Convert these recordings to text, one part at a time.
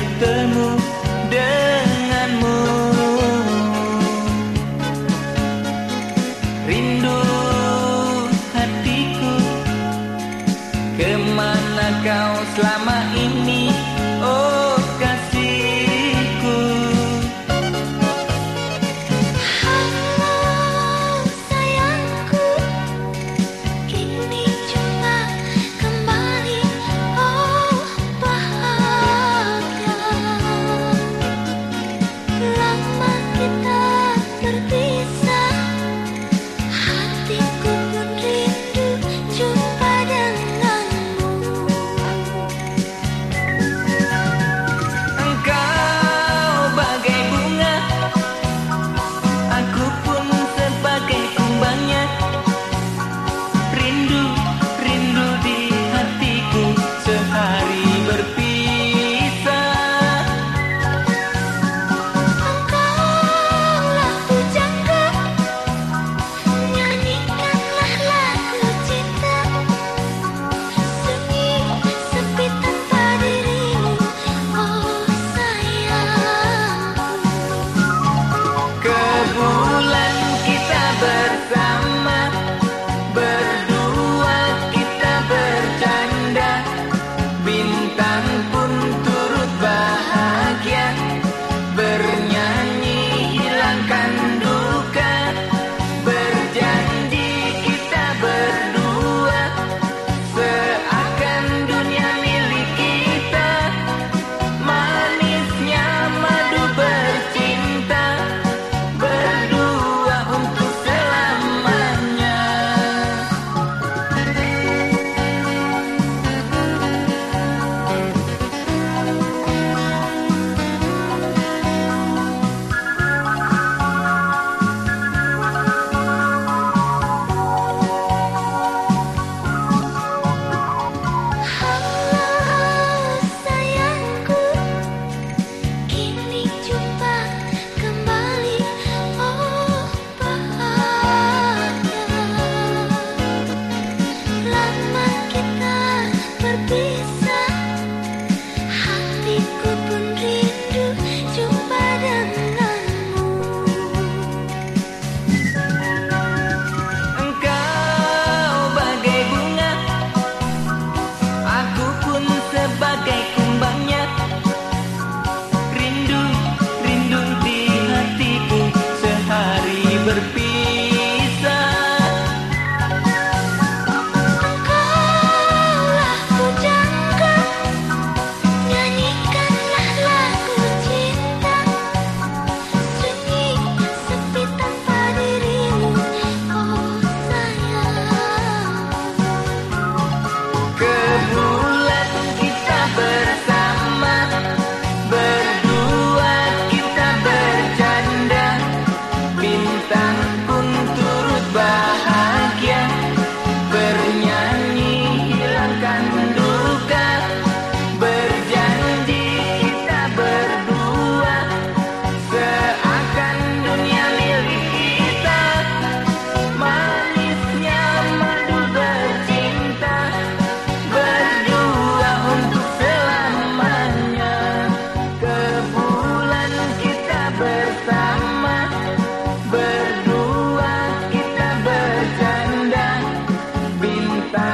bertemu denganmu. Rindu hatiku Ke mana kau selama ini? Oh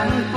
and